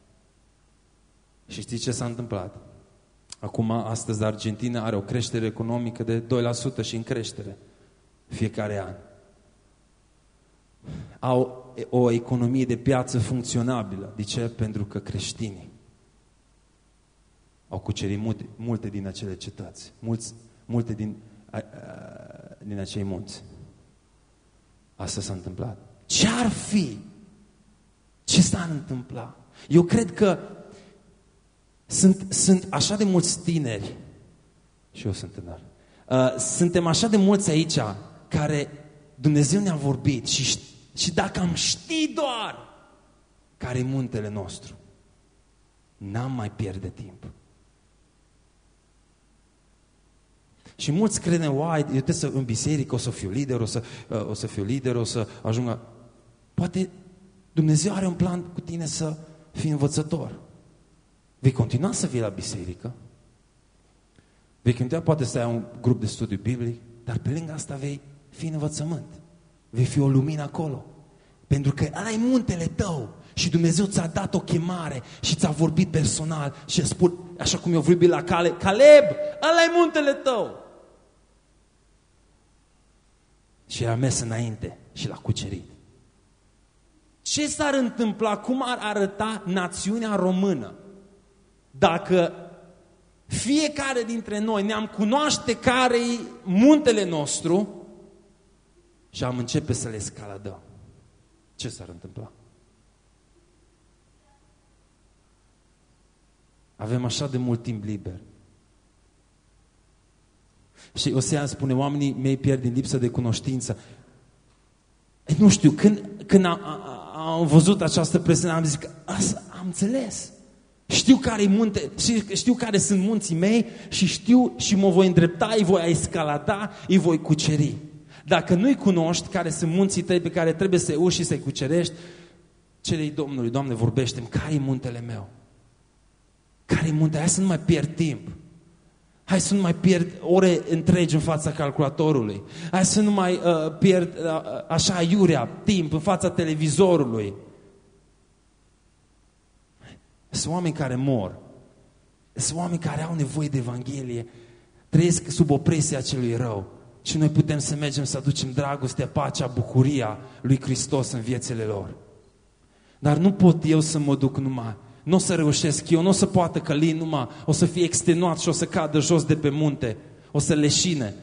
[SPEAKER 1] Și știți ce s-a întâmplat? Acum, astăzi, Argentina are o creștere economică de 2% și în creștere fiecare an. Au o economie de piață funcționabilă. De ce? Pentru că creștinii au cucerit multe, multe din acele cetăți, mulți, multe din, a, a, din acei munți. Asta s-a întâmplat. Ce ar fi? Ce s-ar întâmpla? Eu cred că sunt, sunt așa de mulți tineri, și eu sunt tânăr, uh, suntem așa de mulți aici care Dumnezeu ne-a vorbit și, și dacă am ști doar care e muntele nostru, n-am mai pierde timp. Și mulți credem, uai, eu trebuie să în biserică o să fiu lider, o să, uh, o să fiu lider, o să ajungă... Poate Dumnezeu are un plan cu tine să fii învățător. Vei continua să vii la biserică, vei continua poate să ai un grup de studiu biblic, dar pe lângă asta vei fi în învățământ. Vei fi o lumină acolo. Pentru că ăla e muntele tău. Și Dumnezeu ți-a dat o chemare și ți-a vorbit personal și spun, așa cum eu vorbit la cale, Caleb, ăla e muntele tău. Și a mers înainte și l-a cucerit. Ce s-ar întâmpla, cum ar arăta națiunea română dacă fiecare dintre noi ne-am cunoaște care e muntele nostru și am începe să le escaladăm? Ce s-ar întâmpla? Avem așa de mult timp liber. Și Osea spune, oamenii mei pierd din lipsă de cunoștință. E, nu știu, când, când am, am văzut această presiune, am zis că am înțeles. Știu care e munte, știu care sunt munții mei și știu și mă voi îndrepta, îi voi escalada, îi voi cuceri. Dacă nu-i cunoști care sunt munții tăi pe care trebuie să-i uși și să-i cucerești, cere Domnului, Doamne, vorbește-mi, care e muntele meu? Care e muntele? Hai să nu mai pierd timp. Hai să nu mai pierd ore întregi în fața calculatorului. Hai să nu mai uh, pierd uh, așa iurea timp în fața televizorului. Sunt oameni care mor. Sunt oameni care au nevoie de Evanghelie. Trăiesc sub opresia celui rău. Și noi putem să mergem să aducem dragostea, pacea, bucuria lui Hristos în viețile lor. Dar nu pot eu să mă duc numai nu o să reușesc eu, nu o să poată căli numai, o să fie extenuat și o să cadă jos de pe munte, o să leșine.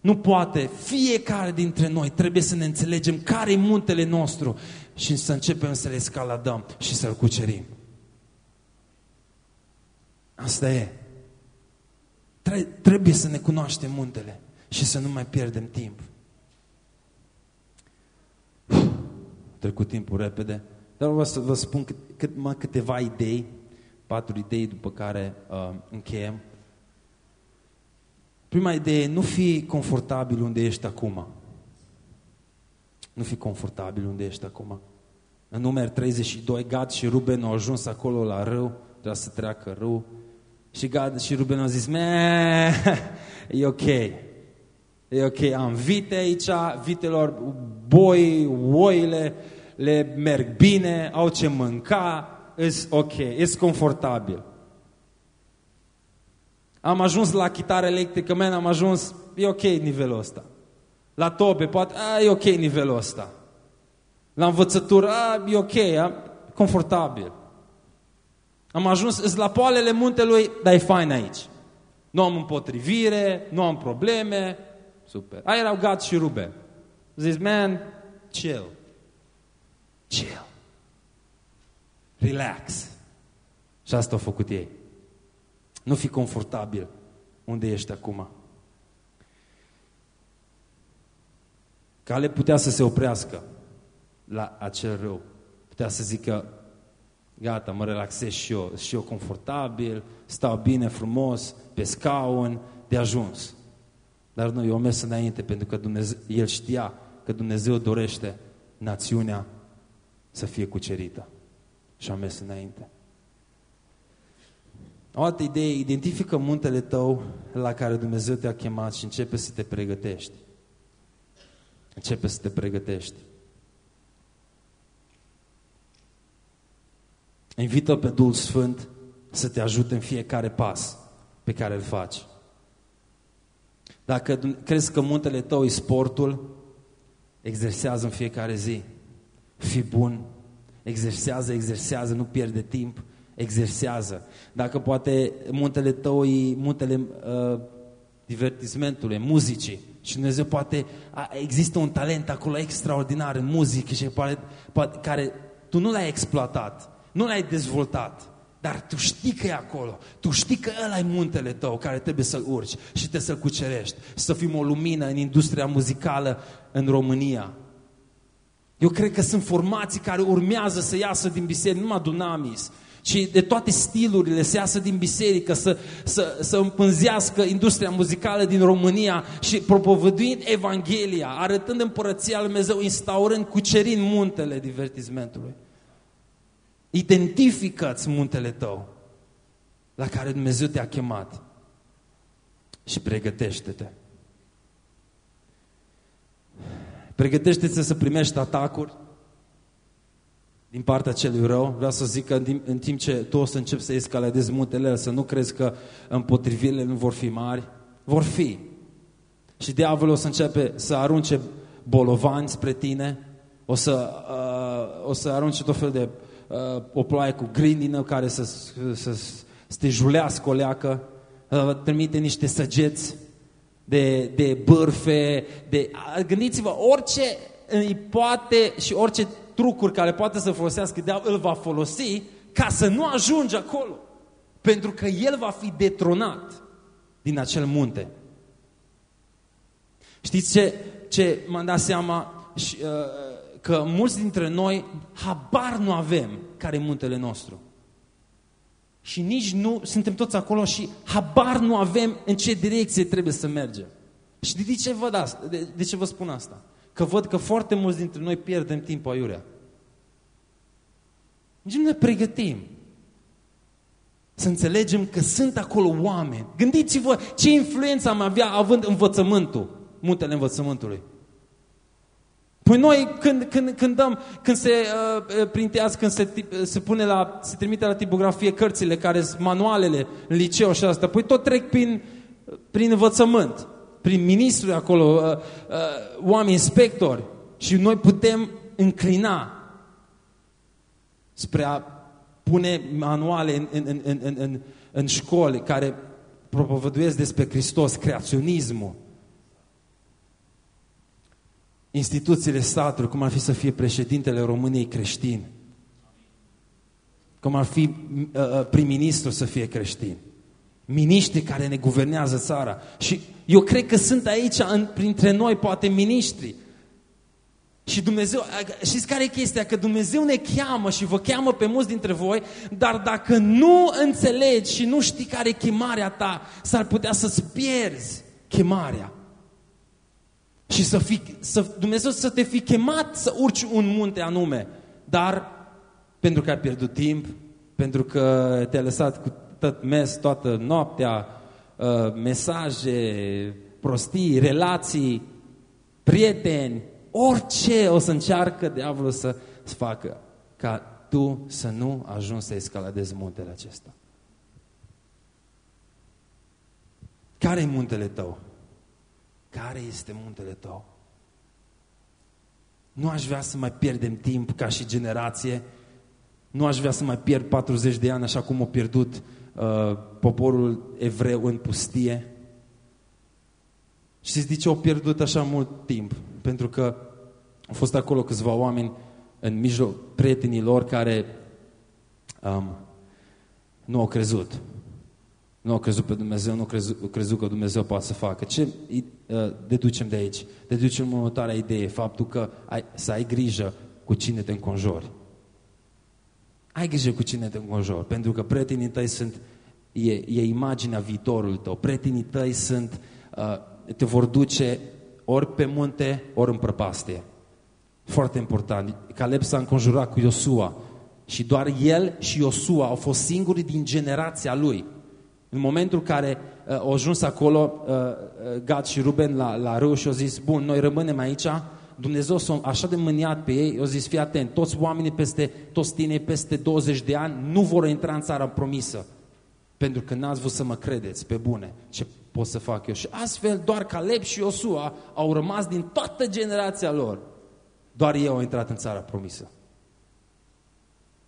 [SPEAKER 1] Nu poate. Fiecare dintre noi trebuie să ne înțelegem care e muntele nostru și să începem să le escaladăm și să-l cucerim. Asta e. Trebuie să ne cunoaștem muntele și să nu mai pierdem timp. Trecut timpul repede. Dar vreau să vă spun cât, cât, mă, câteva idei, patru idei după care uh, încheiem. Prima idee, nu fi confortabil unde ești acum. Nu fi confortabil unde ești acum. În număr 32, Gad și Ruben au ajuns acolo la râu, trebuia să treacă râu. Și Gad și Ruben au zis, e ok. E ok, am vite aici, vitelor, boi, oile, le merg bine, au ce mânca, îs ok, îs confortabil. Am ajuns la chitară electrică, man, am ajuns, e ok nivelul ăsta. La tobe, poate, a, e ok nivelul ăsta. La învățătură, a, e ok, a, confortabil. Am ajuns, îs la poalele muntelui, dar e fain aici. Nu am împotrivire, nu am probleme, super. Aia erau Gad și Ruben. Zis, man, chill. Chill. Relax. Și asta au făcut ei. Nu fi confortabil unde ești acum. Cale putea să se oprească la acel rău. Putea să zică, gata, mă relaxez și eu, și eu confortabil, stau bine, frumos, pe scaun, de ajuns. Dar nu, eu mers înainte pentru că Dumnezeu, el știa că Dumnezeu dorește națiunea să fie cucerită. Și am mers înainte. O altă idee, identifică muntele tău la care Dumnezeu te-a chemat și începe să te pregătești. Începe să te pregătești. Invită pe Duhul Sfânt să te ajute în fiecare pas pe care îl faci. Dacă crezi că muntele tău e sportul, exersează în fiecare zi. Fii bun, exersează, exersează, nu pierde timp, exersează. Dacă poate muntele tău e muntele uh, divertismentului, muzicii, și Dumnezeu poate, a, există un talent acolo extraordinar în muzică și poate, poate, care tu nu l-ai exploatat, nu l-ai dezvoltat, dar tu știi că e acolo, tu știi că ăla e muntele tău care trebuie să-l urci și trebuie să-l cucerești, să fim o lumină în industria muzicală în România. Eu cred că sunt formații care urmează să iasă din biserică, numai Dunamis, ci de toate stilurile să iasă din biserică, să, să, să împânzească industria muzicală din România și propovăduind Evanghelia, arătând împărăția lui Dumnezeu, instaurând, cucerind muntele divertismentului. Identifică-ți muntele tău la care Dumnezeu te-a chemat și pregătește-te. Pregătește-te să primești atacuri, din partea celui rău. Vreau să zic că în timp, în timp ce tu o să începi să escaladezi muntele să nu crezi că împotrivirile nu vor fi mari. Vor fi. Și diavolul o să începe să arunce bolovani spre tine, o să, uh, o să arunce tot fel de uh, o ploaie cu grindină care să, să, să te julească o leacă, uh, trimite niște săgeți de, de bârfe, de... Gândiți-vă, orice îi poate și orice trucuri care poate să folosească, îl va folosi ca să nu ajungă acolo. Pentru că el va fi detronat din acel munte. Știți ce, ce m-am dat seama? Și, uh, că mulți dintre noi habar nu avem care e muntele nostru. Și nici nu, suntem toți acolo și habar nu avem în ce direcție trebuie să mergem. Și de ce, văd asta? De, de ce vă spun asta? Că văd că foarte mulți dintre noi pierdem timp aiurea. Nici nu ne pregătim. Să înțelegem că sunt acolo oameni. Gândiți-vă ce influență am avea având învățământul, muntele învățământului. Păi noi când, când, când dăm, când se uh, printează, când se, se pune la, se trimite la tipografie cărțile care sunt manualele în liceu și asta, păi tot trec prin, prin învățământ, prin ministru acolo, uh, uh, oameni inspectori. Și noi putem înclina spre a pune manuale în, în, în, în, în, în școli care propovăduiesc despre Hristos, creaționismul, instituțiile statului, cum ar fi să fie președintele României creștin, cum ar fi uh, uh, prim-ministru să fie creștin, miniștri care ne guvernează țara. Și eu cred că sunt aici, în, printre noi, poate miniștri. Și Dumnezeu, știți care e chestia? Că Dumnezeu ne cheamă și vă cheamă pe mulți dintre voi, dar dacă nu înțelegi și nu știi care e chemarea ta, s-ar putea să-ți pierzi chemarea. Și să fi, să, Dumnezeu să te fi chemat să urci un munte anume. Dar pentru că ai pierdut timp, pentru că te-ai lăsat cu tot mes toată noaptea, uh, mesaje, prostii, relații, prieteni, orice o să încearcă diavolul să facă ca tu să nu ajungi să escaladezi muntele acesta. Care e muntele tău? Care este muntele tău? Nu aș vrea să mai pierdem timp ca și generație. Nu aș vrea să mai pierd 40 de ani așa cum a pierdut uh, poporul evreu în pustie. Știți de ce au pierdut așa mult timp? Pentru că au fost acolo câțiva oameni în mijloc prietenii lor care um, nu au crezut. Nu au crezut pe Dumnezeu, nu au crezut, au crezut că Dumnezeu poate să facă. Ce uh, deducem de aici? Deducem următoarea idee, faptul că ai, să ai grijă cu cine te înconjori. Ai grijă cu cine te înconjori, pentru că prietenii tăi sunt, e, e imaginea viitorului tău. Prietenii tăi sunt, uh, te vor duce ori pe munte, ori în prăpastie. Foarte important. Caleb s-a înconjurat cu Iosua și doar el și Iosua au fost singuri din generația lui în momentul în care uh, au ajuns acolo, uh, uh, Gad și Ruben la, la râu și au zis, bun, noi rămânem aici, Dumnezeu s-a așa de mâniat pe ei, au zis, fii atent, toți oamenii peste, toți tinei peste 20 de ani nu vor intra în țara promisă, pentru că n-ați vrut să mă credeți, pe bune, ce pot să fac eu. Și astfel doar Caleb și Iosua au rămas din toată generația lor. Doar ei au intrat în țara promisă.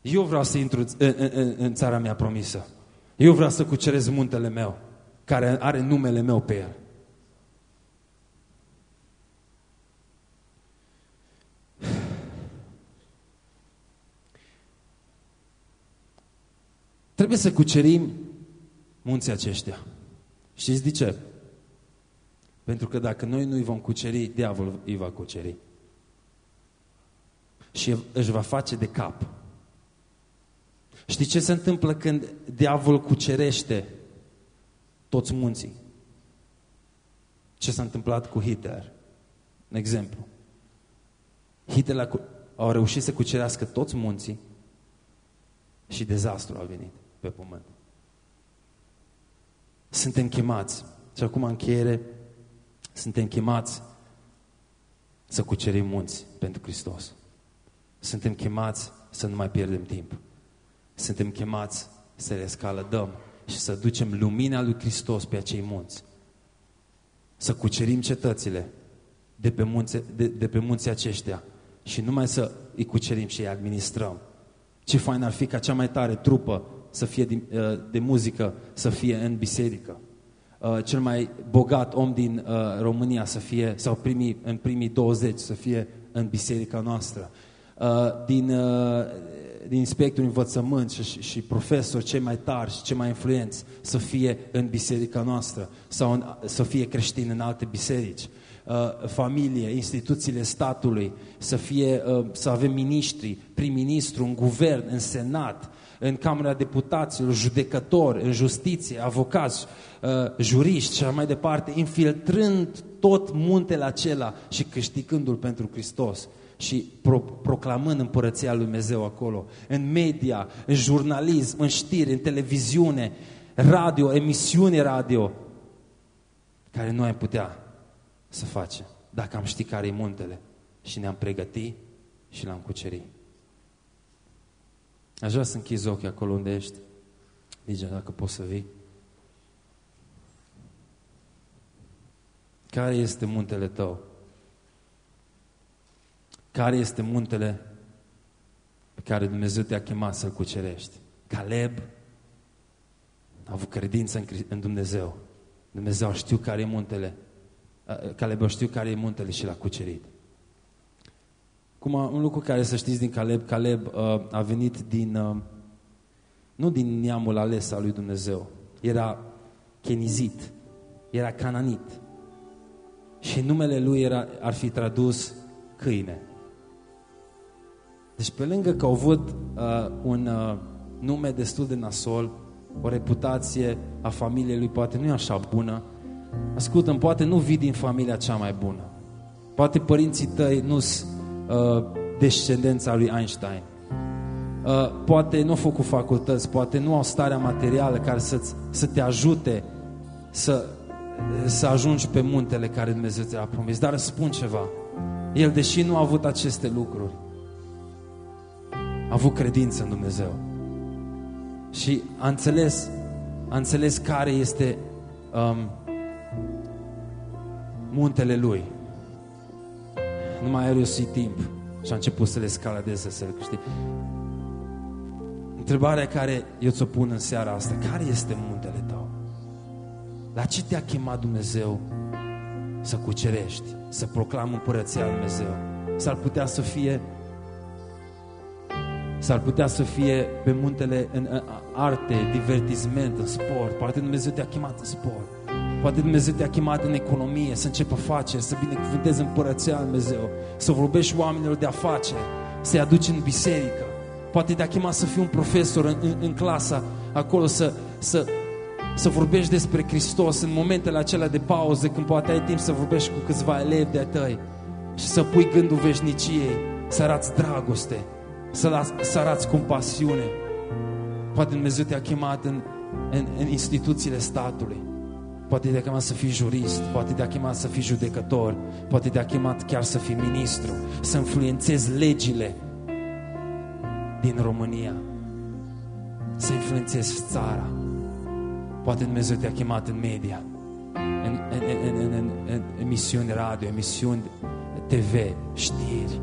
[SPEAKER 1] Eu vreau să intru în, în, în, în țara mea promisă. Eu vreau să cucerez muntele meu, care are numele meu pe el. Trebuie să cucerim munții aceștia. Știți de ce? Pentru că dacă noi nu îi vom cuceri, diavolul îi va cuceri. Și își va face de cap. Știi ce se întâmplă când diavolul cucerește toți munții? Ce s-a întâmplat cu Hitler? Un exemplu. Hitler a reușit să cucerească toți munții și dezastru a venit pe pământ. Suntem chemați, și acum încheiere, suntem chemați să cucerim munți pentru Hristos. Suntem chemați să nu mai pierdem timp. Suntem chemați să le scalădăm și să ducem lumina lui Hristos pe acei munți. Să cucerim cetățile de pe, munți, de, de pe munții aceștia și numai să îi cucerim și îi administrăm. Ce fain ar fi ca cea mai tare trupă să fie de, uh, de muzică să fie în biserică. Uh, cel mai bogat om din uh, România să fie, sau primii, în primii 20 să fie în biserica noastră. Din, din spectrul învățământ și, și profesori cei mai tari și cei mai influenți să fie în biserica noastră sau în, să fie creștini în alte biserici. Familie, instituțiile statului, să, fie, să avem miniștri, prim-ministru, un guvern, în senat, în Camera Deputaților, judecători, în justiție, avocați, uh, juriști și așa mai departe, infiltrând tot muntele acela și câștigându-l pentru Hristos și pro proclamând împărăția lui Dumnezeu acolo, în media, în jurnalism, în știri, în televiziune, radio, emisiune radio, care noi am putea să facem dacă am ști care e muntele și ne-am pregătit și l-am cucerit. Aș vrea să închizi ochii acolo unde ești. Ligia, dacă poți să vii. Care este muntele tău? Care este muntele pe care Dumnezeu te-a chemat să-l cucerești? Caleb a avut credință în Dumnezeu. Dumnezeu știu care e muntele. Caleb știu care e muntele și l-a cucerit. Cum un lucru care să știți din Caleb, Caleb uh, a venit din, uh, nu din neamul ales al lui Dumnezeu, era kenizit, era cananit. Și numele lui era, ar fi tradus câine. Deci pe lângă că au avut uh, un uh, nume destul de nasol, o reputație a familiei lui poate nu e așa bună, ascultă poate nu vii din familia cea mai bună. Poate părinții tăi nu sunt uh, descendența lui Einstein. Uh, poate nu au făcut facultăți, poate nu au starea materială care să, să te ajute să, să ajungi pe muntele care Dumnezeu ți-a promis. Dar spun ceva. El, deși nu a avut aceste lucruri, a avut credință în Dumnezeu. Și a înțeles, a înțeles care este um, muntele lui nu mai are și timp și a început să le scaladeze, să le câștige. Întrebarea care eu ți-o pun în seara asta, care este muntele tău? La ce te-a chemat Dumnezeu să cucerești, să proclamă împărăția Lui Dumnezeu? S-ar putea să fie S-ar putea să fie pe muntele în arte, divertisment, în sport. Poate Dumnezeu te-a chemat în sport. Poate Dumnezeu te-a chemat în economie, să începi afaceri, să binecuvântezi împărăția Lui Dumnezeu, să vorbești oamenilor de afaceri, să-i aduci în biserică. Poate te-a chemat să fii un profesor în, în, în clasa acolo, să, să, să vorbești despre Hristos în momentele acelea de pauză, când poate ai timp să vorbești cu câțiva elevi de-a tăi și să pui gândul veșniciei, să arăți dragoste, să, să arăți compasiune. Poate Dumnezeu te-a chemat în, în, în instituțiile statului. Poate te-a chemat să fii jurist, poate te-a chemat să fii judecător, poate te-a chemat chiar să fii ministru, să influențezi legile din România, să influențezi țara. Poate Dumnezeu te-a chemat în media, în, în, în, în, în, în emisiuni radio, emisiuni TV, știri.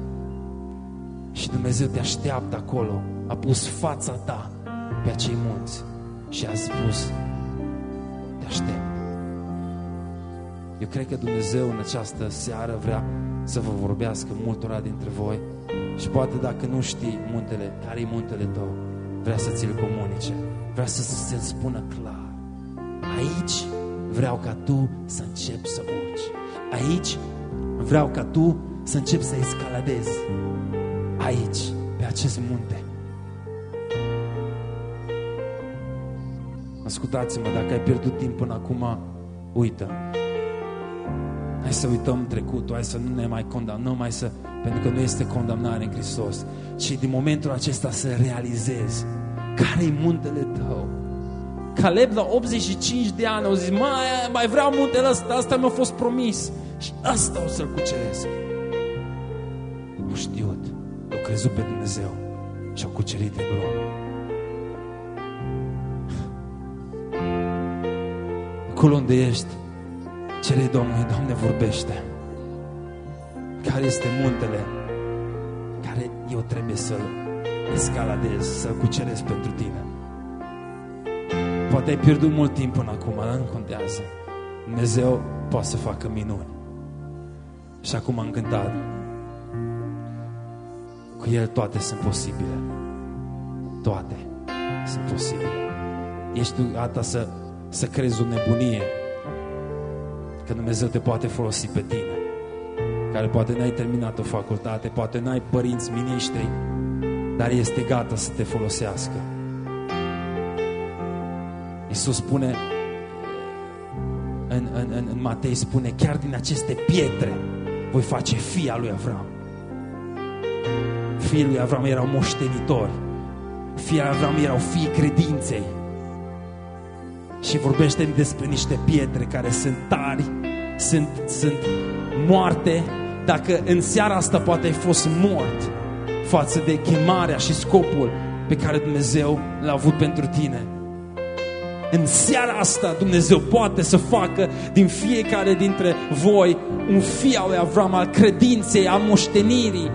[SPEAKER 1] Și Dumnezeu te așteaptă acolo, a pus fața ta pe acei munți și a spus, te aștept. Eu cred că Dumnezeu în această seară vrea să vă vorbească multora dintre voi și poate dacă nu știi muntele, care e muntele tău, vrea să ți-l comunice, vrea să ți-l spună clar. Aici vreau ca tu să începi să urci. Aici vreau ca tu să începi să escaladezi. Aici, pe acest munte. Ascultați-mă, dacă ai pierdut timp până acum, uită. Hai să uităm trecutul, hai să nu ne mai condamnăm, mai să, pentru că nu este condamnare în Hristos, ci din momentul acesta să realizezi care e muntele tău. Caleb la 85 de ani au zis, mai, mai vreau muntele ăsta, asta mi-a fost promis și asta o să-l cuceresc. Au știut, au crezut pe Dumnezeu și au cucerit Hebron. Acolo unde ești, cere Domnului, Doamne, vorbește. Care este muntele care eu trebuie să-l escaladez, să-l cuceresc pentru tine? Poate ai pierdut mult timp până acum, dar nu contează. Dumnezeu poate să facă minuni. Și acum am cântat. Cu El toate sunt posibile. Toate sunt posibile. Ești tu gata să, să crezi o nebunie că Dumnezeu te poate folosi pe tine care poate n-ai terminat o facultate, poate n-ai părinți miniștri, dar este gata să te folosească. Iisus spune în, în, în, în Matei spune chiar din aceste pietre voi face fia lui Avram. Fiii lui Avram erau moștenitori. Fiii lui Avram erau fii credinței. Și vorbește despre niște pietre care sunt tari, sunt, sunt moarte. Dacă în seara asta poate ai fost mort față de chemarea și scopul pe care Dumnezeu l-a avut pentru tine. În seara asta Dumnezeu poate să facă din fiecare dintre voi un fi al lui Avram, al credinței, al moștenirii.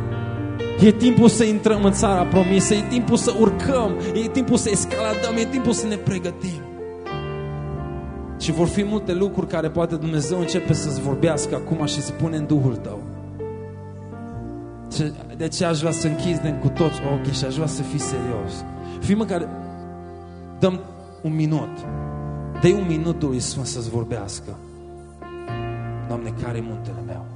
[SPEAKER 1] E timpul să intrăm în țara promisă, e timpul să urcăm, e timpul să escaladăm, e timpul să ne pregătim. Și vor fi multe lucruri care poate Dumnezeu începe să-ți vorbească acum și să pune în Duhul tău. De ce aș vrea să închizi cu toți ochii și aș vrea să fii serios. Fii măcar, dăm un minut. Dă-i un minut lui Sfânt să-ți vorbească. Doamne, care muntele meu?